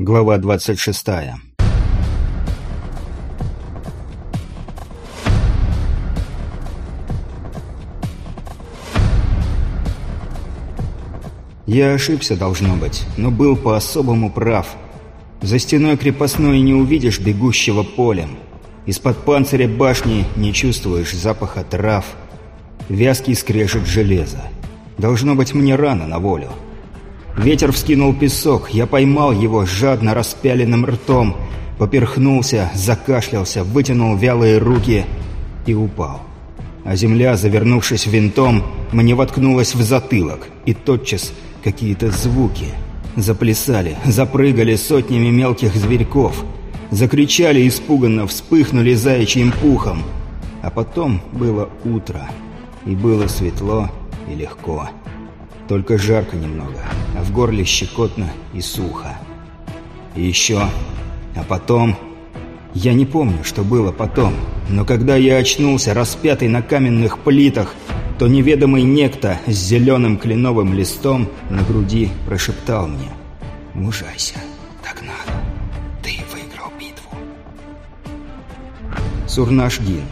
Глава 26. Я ошибся, должно быть, но был по-особому прав. За стеной крепостной не увидишь бегущего полем. Из-под панциря башни не чувствуешь запаха трав. Вязкий скрежет железа. Должно быть, мне рано на волю. Ветер вскинул песок, я поймал его жадно распяленным ртом, поперхнулся, закашлялся, вытянул вялые руки и упал. А земля, завернувшись винтом, мне воткнулась в затылок, и тотчас какие-то звуки. Заплясали, запрыгали сотнями мелких зверьков, закричали испуганно, вспыхнули заячьим пухом. А потом было утро, и было светло и легко. Только жарко немного, а в горле щекотно и сухо. И еще... А потом... Я не помню, что было потом, но когда я очнулся, распятый на каменных плитах, то неведомый некто с зеленым кленовым листом на груди прошептал мне «Мужайся, так надо, ты выиграл битву». Сурнаш-Гин.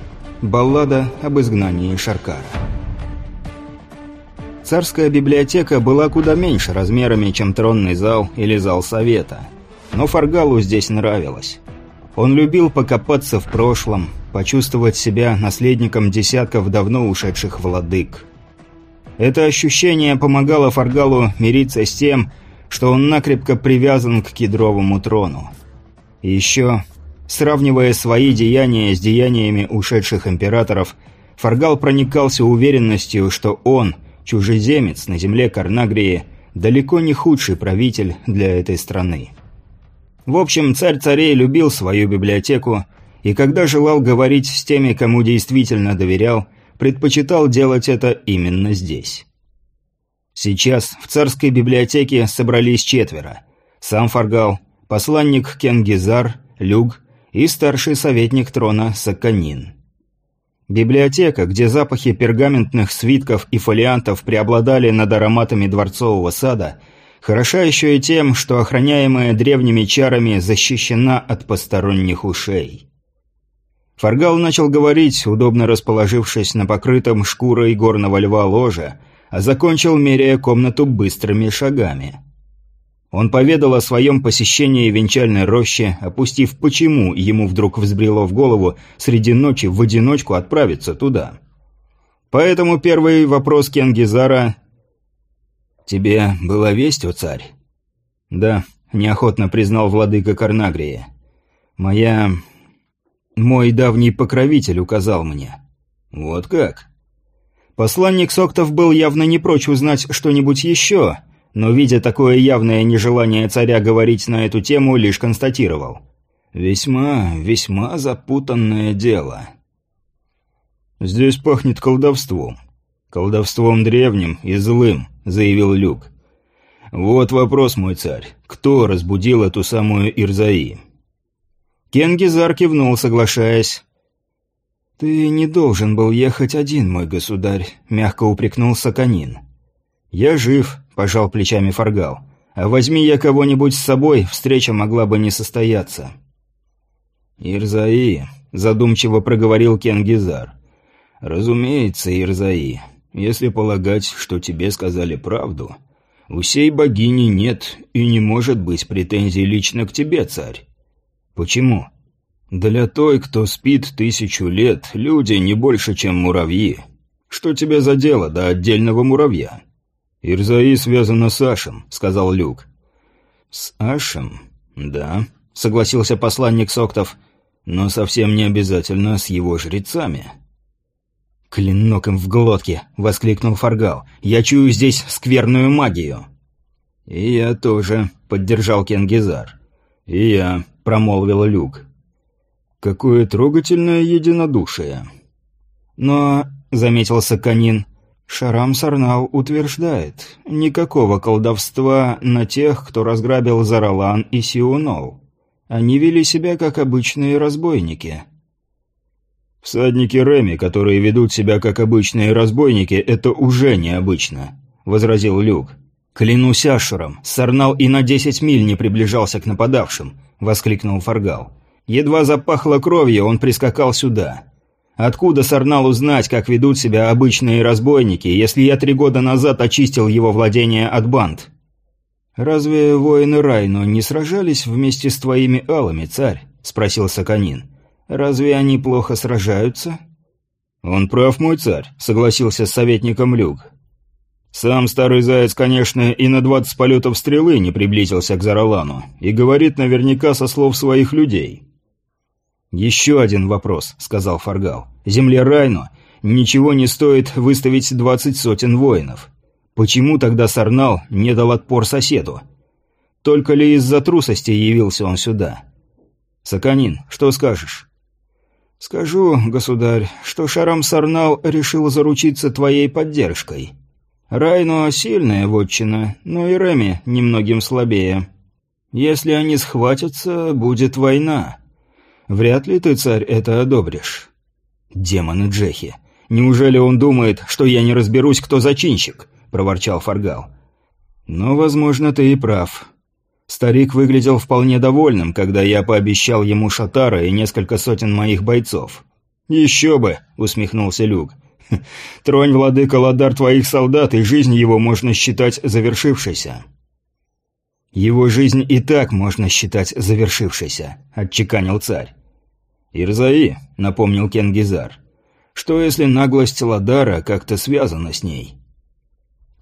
Баллада об изгнании Шаркара. Царская библиотека была куда меньше размерами, чем тронный зал или зал совета. Но Фаргалу здесь нравилось. Он любил покопаться в прошлом, почувствовать себя наследником десятков давно ушедших владык. Это ощущение помогало Фаргалу мириться с тем, что он накрепко привязан к кедровому трону. И еще, сравнивая свои деяния с деяниями ушедших императоров, Фаргал проникался уверенностью, что он – Чужеземец на земле Карнагрии далеко не худший правитель для этой страны. В общем, царь царей любил свою библиотеку, и когда желал говорить с теми, кому действительно доверял, предпочитал делать это именно здесь. Сейчас в царской библиотеке собрались четверо. Сам Фаргал, посланник Кенгизар, Люг и старший советник трона Саканин. Библиотека, где запахи пергаментных свитков и фолиантов преобладали над ароматами дворцового сада, хороша еще и тем, что охраняемая древними чарами защищена от посторонних ушей. Фаргал начал говорить, удобно расположившись на покрытом шкурой горного льва ложе, а закончил, меряя комнату быстрыми шагами. Он поведал о своем посещении венчальной рощи, опустив почему ему вдруг взбрело в голову среди ночи в одиночку отправиться туда. Поэтому первый вопрос Кенгизара «Тебе была весть, о царь?» «Да», — неохотно признал владыка Карнагрия. «Моя... мой давний покровитель указал мне». «Вот как?» Посланник Соктов был явно не прочь узнать что-нибудь еще, — но, видя такое явное нежелание царя говорить на эту тему, лишь констатировал. «Весьма, весьма запутанное дело». «Здесь пахнет колдовством. Колдовством древним и злым», — заявил Люк. «Вот вопрос, мой царь. Кто разбудил эту самую Ирзаи?» Кенгизар кивнул, соглашаясь. «Ты не должен был ехать один, мой государь», — мягко упрекнул Саканин. «Я жив», – пожал плечами Фаргал. «А возьми я кого-нибудь с собой, встреча могла бы не состояться». «Ирзаи», – задумчиво проговорил Кенгизар. «Разумеется, Ирзаи. Если полагать, что тебе сказали правду, у сей богини нет и не может быть претензий лично к тебе, царь. Почему? Для той, кто спит тысячу лет, люди не больше, чем муравьи. Что тебе за дело до отдельного муравья?» «Ирзаи связана с Ашем», — сказал Люк. «С Ашем? Да», — согласился посланник Соктов, «но совсем не обязательно с его жрецами». «Клинок им в глотке!» — воскликнул Фаргал. «Я чую здесь скверную магию!» «И я тоже», — поддержал Кенгизар. «И я», — промолвил Люк. «Какое трогательное единодушие!» «Но», — заметил Саканин, Шарам Сарнау утверждает, никакого колдовства на тех, кто разграбил Заралан и Сиуноу. Они вели себя как обычные разбойники. «Всадники Реми, которые ведут себя как обычные разбойники, это уже необычно», — возразил Люк. «Клянусь Ашуром, Сарнал и на десять миль не приближался к нападавшим», — воскликнул Фаргал. «Едва запахло кровью, он прискакал сюда. Откуда Сарналу знать, как ведут себя обычные разбойники, если я три года назад очистил его владение от банд?» «Разве воины Райну не сражались вместе с твоими алами, царь?» — спросил Саканин. «Разве они плохо сражаются?» «Он прав, мой царь», — согласился с советником Люк. Сам старый заяц, конечно, и на двадцать полетов стрелы не приблизился к Заралану, и говорит наверняка со слов своих людей. «Еще один вопрос», — сказал Фаргал. «Земле Райну ничего не стоит выставить двадцать сотен воинов. Почему тогда Сарнал не дал отпор соседу? Только ли из-за трусости явился он сюда? Саканин, что скажешь?» «Скажу, государь, что Шарам Сарнал решил заручиться твоей поддержкой». Райно сильная вотчина, но и Реми немногим слабее. Если они схватятся, будет война. Вряд ли ты, царь, это одобришь. Демоны Джехи. Неужели он думает, что я не разберусь, кто зачинщик? проворчал Фаргал. Но, возможно, ты и прав. Старик выглядел вполне довольным, когда я пообещал ему Шатара и несколько сотен моих бойцов. «Еще бы!» — усмехнулся Люк. Тронь, владыка Ладар, твоих солдат, и жизнь его можно считать завершившейся». «Его жизнь и так можно считать завершившейся», — отчеканил царь. «Ирзаи», — напомнил Кенгизар. «Что если наглость Ладара как-то связана с ней?»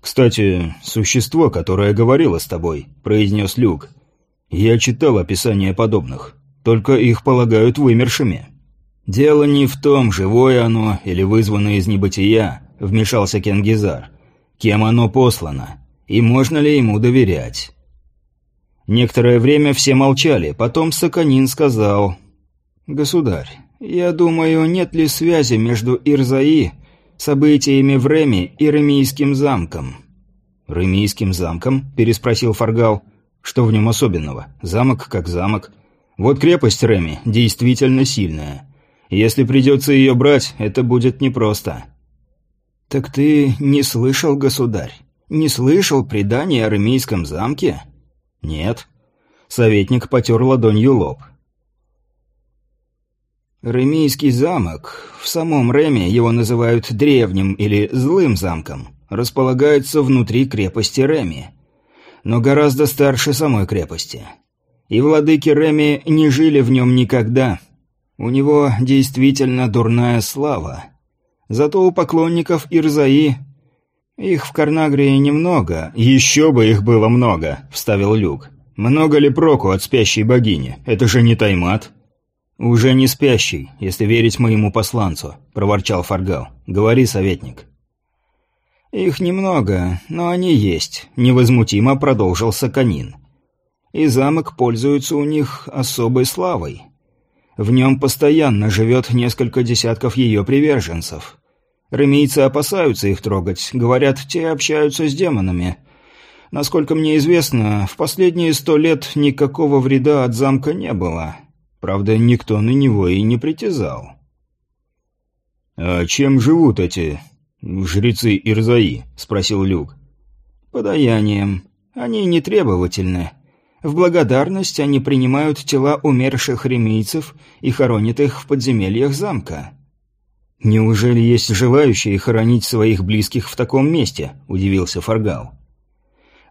«Кстати, существо, которое говорило с тобой», — произнес Люк. «Я читал описание подобных, только их полагают вымершими». «Дело не в том, живое оно или вызвано из небытия», — вмешался Кенгизар. «Кем оно послано? И можно ли ему доверять?» Некоторое время все молчали, потом Саканин сказал... «Государь, я думаю, нет ли связи между Ирзаи, событиями в Реме и Ремийским замком?» «Ремийским замком?» – переспросил Фаргал. «Что в нем особенного? Замок как замок. Вот крепость Реми действительно сильная. Если придется ее брать, это будет непросто». «Так ты не слышал, государь? Не слышал предания о армейском замке?» «Нет». Советник потер ладонью лоб. Ремийский замок, в самом Реме его называют древним или злым замком, располагается внутри крепости Реми, но гораздо старше самой крепости. И владыки Реми не жили в нем никогда, у него действительно дурная слава. Зато у поклонников Ирзаи... Их в Карнагрии немного. Еще бы их было много, вставил Люк. Много ли проку от спящей богини? Это же не Таймат. Уже не спящий, если верить моему посланцу, проворчал Фаргал. Говори, советник. Их немного, но они есть, невозмутимо продолжил Саканин. И замок пользуется у них особой славой. В нем постоянно живет несколько десятков ее приверженцев. Ремийцы опасаются их трогать, говорят, те общаются с демонами. Насколько мне известно, в последние сто лет никакого вреда от замка не было. Правда, никто на него и не притязал. «А чем живут эти жрецы Ирзаи?» — спросил Люк. «Подаянием. Они не требовательны. В благодарность они принимают тела умерших ремийцев и хоронят их в подземельях замка. «Неужели есть желающие хоронить своих близких в таком месте?» – удивился Фаргал.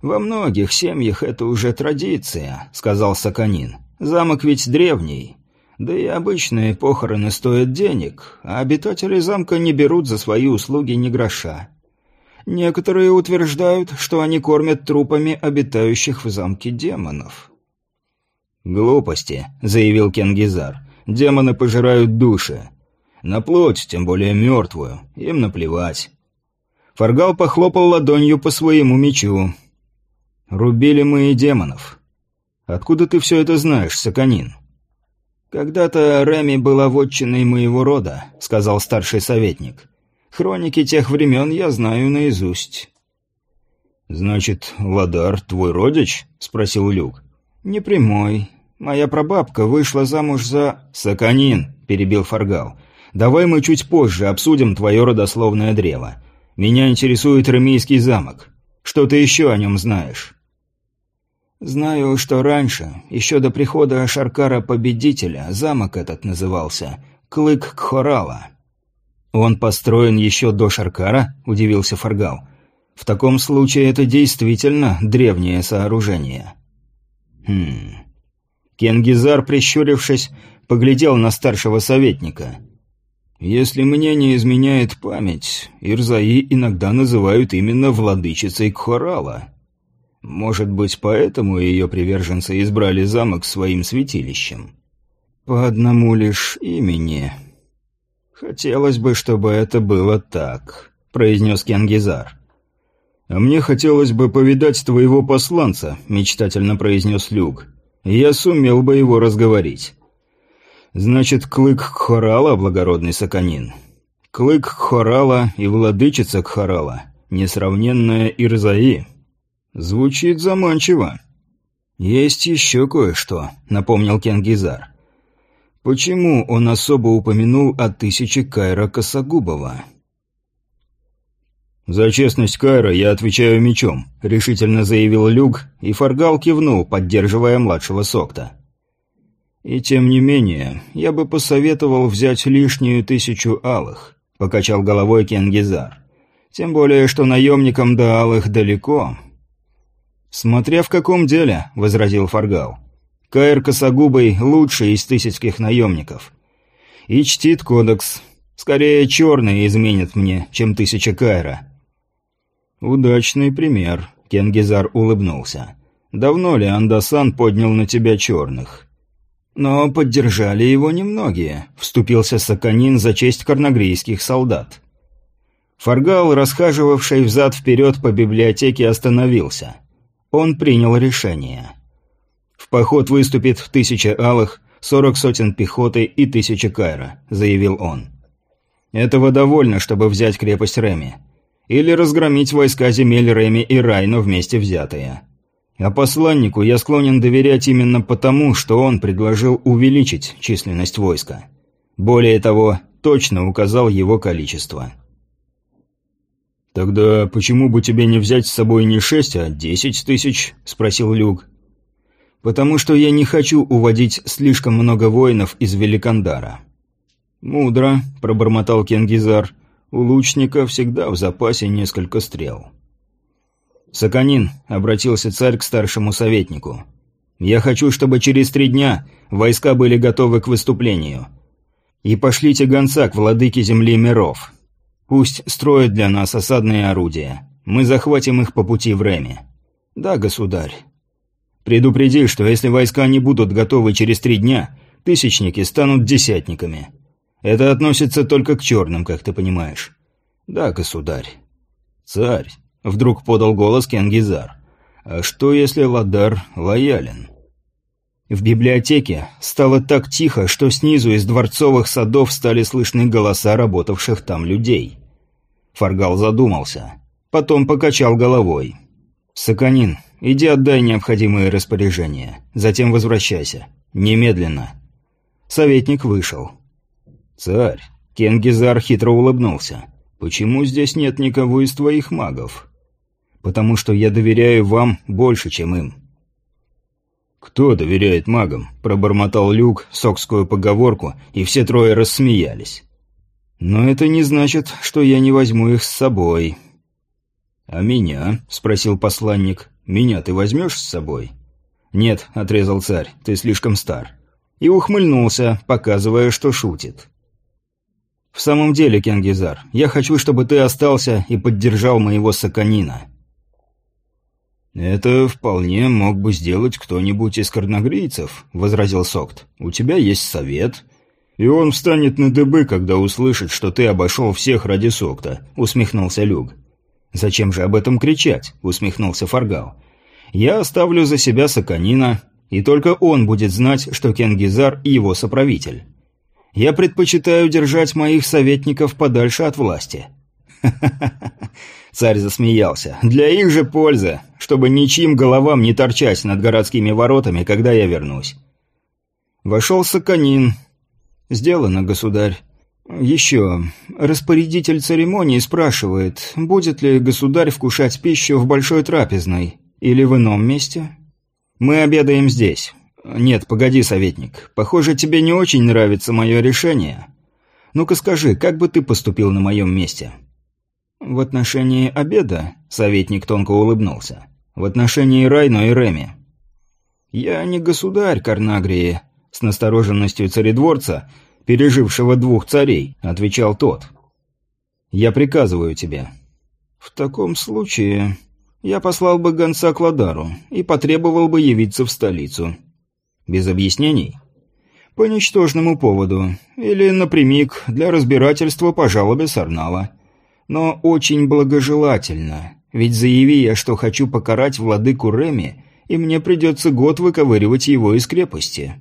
«Во многих семьях это уже традиция», – сказал Саканин. «Замок ведь древний. Да и обычные похороны стоят денег, а обитатели замка не берут за свои услуги ни гроша. Некоторые утверждают, что они кормят трупами обитающих в замке демонов. «Глупости», — заявил Кенгизар. «Демоны пожирают души. На плоть, тем более мертвую, им наплевать». Фаргал похлопал ладонью по своему мечу. «Рубили мы и демонов. Откуда ты все это знаешь, Саканин?» «Когда-то Реми была вотчиной моего рода», — сказал старший советник. Хроники тех времен я знаю наизусть». «Значит, Ладар твой родич?» — спросил Люк. «Не прямой. Моя прабабка вышла замуж за...» «Саканин», — перебил Фаргал. «Давай мы чуть позже обсудим твое родословное древо. Меня интересует Ремийский замок. Что ты еще о нем знаешь?» «Знаю, что раньше, еще до прихода Шаркара-победителя, замок этот назывался Клык Кхорала». «Он построен еще до Шаркара?» – удивился Фаргал. «В таком случае это действительно древнее сооружение». «Хм...» Кенгизар, прищурившись, поглядел на старшего советника. «Если мне не изменяет память, Ирзаи иногда называют именно владычицей Кхорала. Может быть, поэтому ее приверженцы избрали замок своим святилищем? По одному лишь имени...» «Хотелось бы, чтобы это было так», — произнес Кенгизар. «А мне хотелось бы повидать твоего посланца», — мечтательно произнес Люк. «Я сумел бы его разговорить». «Значит, клык Кхорала, благородный Саканин. Клык Кхорала и владычица Кхорала, несравненная Ирзаи. Звучит заманчиво». «Есть еще кое-что», — напомнил Кенгизар. Почему он особо упомянул о тысяче Кайра Косогубова? «За честность Кайра я отвечаю мечом», — решительно заявил Люк, и Фаргал кивнул, поддерживая младшего Сокта. «И тем не менее, я бы посоветовал взять лишнюю тысячу алых», — покачал головой Кенгизар. «Тем более, что наемникам до алых далеко». «Смотря в каком деле», — возразил Фаргал. Каэр Косогубый – лучший из тысячских наемников. И чтит кодекс. Скорее, черный изменит мне, чем тысяча Кайра. «Удачный пример», – Кенгизар улыбнулся. «Давно ли Андасан поднял на тебя черных?» «Но поддержали его немногие», – вступился Саканин за честь карнагрийских солдат. Фаргал, расхаживавший взад-вперед по библиотеке, остановился. Он принял решение – в поход выступит тысяча алых, сорок сотен пехоты и тысяча кайра», — заявил он. «Этого довольно, чтобы взять крепость Реми. Или разгромить войска земель Реми и Райно вместе взятые. А посланнику я склонен доверять именно потому, что он предложил увеличить численность войска. Более того, точно указал его количество». «Тогда почему бы тебе не взять с собой не шесть, а десять тысяч?» – спросил Люк. «Потому что я не хочу уводить слишком много воинов из Великандара». «Мудро», — пробормотал Кенгизар. «У лучника всегда в запасе несколько стрел». «Саканин», — обратился царь к старшему советнику. «Я хочу, чтобы через три дня войска были готовы к выступлению. И пошлите гонца к владыке земли миров. Пусть строят для нас осадные орудия. Мы захватим их по пути в Реме». «Да, государь». Предупреди, что если войска не будут готовы через три дня, тысячники станут десятниками. Это относится только к черным, как ты понимаешь. Да, государь. Царь, вдруг подал голос Кенгизар. А что, если Ладар лоялен? В библиотеке стало так тихо, что снизу из дворцовых садов стали слышны голоса работавших там людей. Фаргал задумался. Потом покачал головой. «Саканин, Иди отдай необходимые распоряжения. Затем возвращайся. Немедленно». Советник вышел. «Царь», — Кенгизар хитро улыбнулся, — «почему здесь нет никого из твоих магов?» «Потому что я доверяю вам больше, чем им». «Кто доверяет магам?» – пробормотал Люк сокскую поговорку, и все трое рассмеялись. «Но это не значит, что я не возьму их с собой». «А меня?» – спросил посланник. «Меня ты возьмешь с собой?» «Нет», — отрезал царь, — «ты слишком стар». И ухмыльнулся, показывая, что шутит. «В самом деле, Кенгизар, я хочу, чтобы ты остался и поддержал моего Саканина». «Это вполне мог бы сделать кто-нибудь из карнагрийцев», — возразил Сокт. «У тебя есть совет». «И он встанет на дыбы, когда услышит, что ты обошел всех ради Сокта», — усмехнулся Люк. «Зачем же об этом кричать?» – усмехнулся Фаргал. «Я оставлю за себя Саканина, и только он будет знать, что Кенгизар – его соправитель. Я предпочитаю держать моих советников подальше от власти». Царь засмеялся. «Для их же пользы, чтобы ничьим головам не торчать над городскими воротами, когда я вернусь». Вошел Саканин. «Сделано, государь. Еще. Распорядитель церемонии спрашивает, будет ли государь вкушать пищу в большой трапезной или в ином месте? Мы обедаем здесь. Нет, погоди, советник. Похоже, тебе не очень нравится мое решение. Ну-ка скажи, как бы ты поступил на моем месте? В отношении обеда, советник тонко улыбнулся. В отношении Райно и Реми. Я не государь Карнагрии, с настороженностью царедворца – пережившего двух царей», — отвечал тот. «Я приказываю тебе». «В таком случае я послал бы гонца к Ладару и потребовал бы явиться в столицу». «Без объяснений?» «По ничтожному поводу. Или напрямик для разбирательства по жалобе Сарнала. Но очень благожелательно, ведь заяви я, что хочу покарать владыку Реми, и мне придется год выковыривать его из крепости».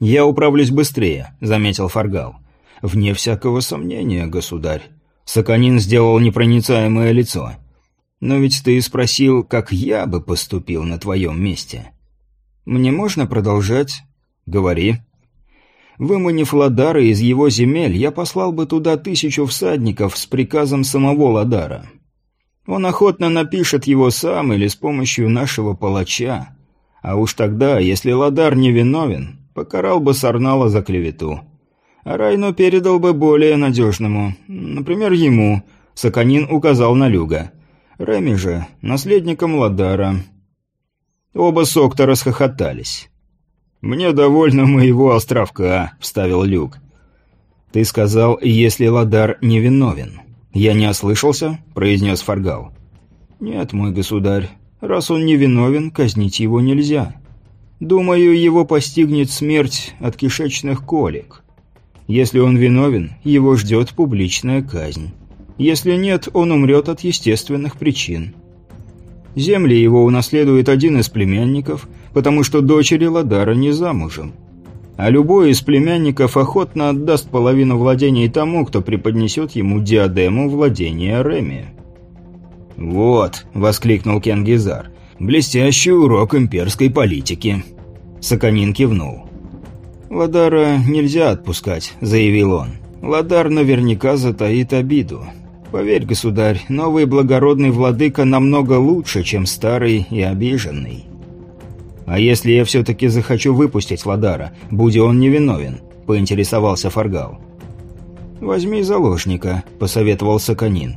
«Я управлюсь быстрее», — заметил Фаргал. «Вне всякого сомнения, государь». Саканин сделал непроницаемое лицо. «Но ведь ты спросил, как я бы поступил на твоем месте». «Мне можно продолжать?» «Говори». Выманив Ладара из его земель, я послал бы туда тысячу всадников с приказом самого Ладара. Он охотно напишет его сам или с помощью нашего палача. А уж тогда, если Ладар не виновен, покарал бы Сарнала за клевету. А Райно передал бы более надежному, например, ему, Саканин указал на Люга. Реми же, наследником Ладара. Оба Сокта расхохотались. «Мне довольно моего островка», — вставил Люк. «Ты сказал, если Ладар невиновен». «Я не ослышался?» — произнес Фаргал. «Нет, мой государь, раз он невиновен, казнить его нельзя». Думаю, его постигнет смерть от кишечных колик. Если он виновен, его ждет публичная казнь. Если нет, он умрет от естественных причин. Земли его унаследует один из племянников, потому что дочери Ладара не замужем. А любой из племянников охотно отдаст половину владений тому, кто преподнесет ему диадему владения Реми. «Вот», — воскликнул Кенгизар, Блестящий урок имперской политики. Саканин кивнул. «Ладара нельзя отпускать», — заявил он. «Ладар наверняка затаит обиду. Поверь, государь, новый благородный владыка намного лучше, чем старый и обиженный». «А если я все-таки захочу выпустить Ладара, будь он невиновен?» — поинтересовался Фаргал. «Возьми заложника», — посоветовал Саканин.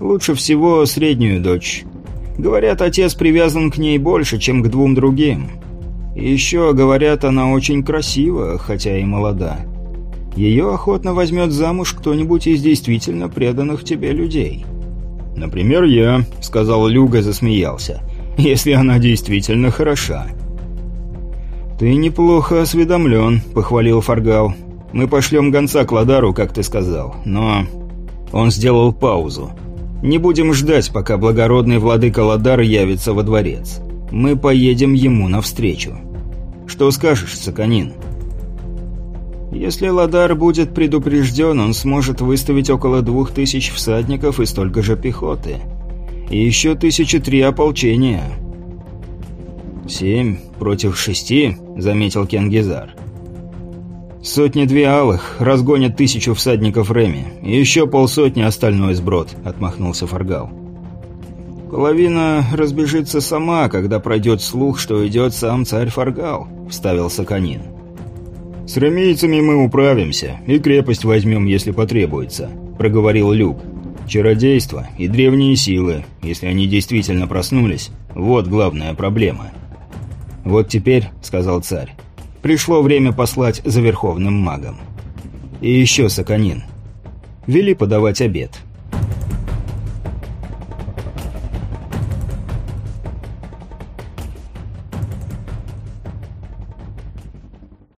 «Лучше всего среднюю дочь. Говорят, отец привязан к ней больше, чем к двум другим. еще, говорят, она очень красива, хотя и молода. Ее охотно возьмет замуж кто-нибудь из действительно преданных тебе людей. «Например, я», — сказал Люга, засмеялся, — «если она действительно хороша». «Ты неплохо осведомлен», — похвалил Фаргал. «Мы пошлем гонца к Ладару, как ты сказал, но...» Он сделал паузу. Не будем ждать, пока благородный владыка Ладар явится во дворец. Мы поедем ему навстречу. Что скажешь, Саканин? Если Ладар будет предупрежден, он сможет выставить около двух тысяч всадников и столько же пехоты. И еще тысячи три ополчения. «Семь против шести», — заметил Кенгизар. «Сотни-две алых разгонят тысячу всадников Реми, и еще полсотни остальной сброд», — отмахнулся Фаргал. «Половина разбежится сама, когда пройдет слух, что идет сам царь Фаргал», — вставил Саканин. «С ремейцами мы управимся, и крепость возьмем, если потребуется», — проговорил Люк. «Чародейство и древние силы, если они действительно проснулись, вот главная проблема». «Вот теперь», — сказал царь, Пришло время послать за верховным магом. И еще, Саканин. Вели подавать обед.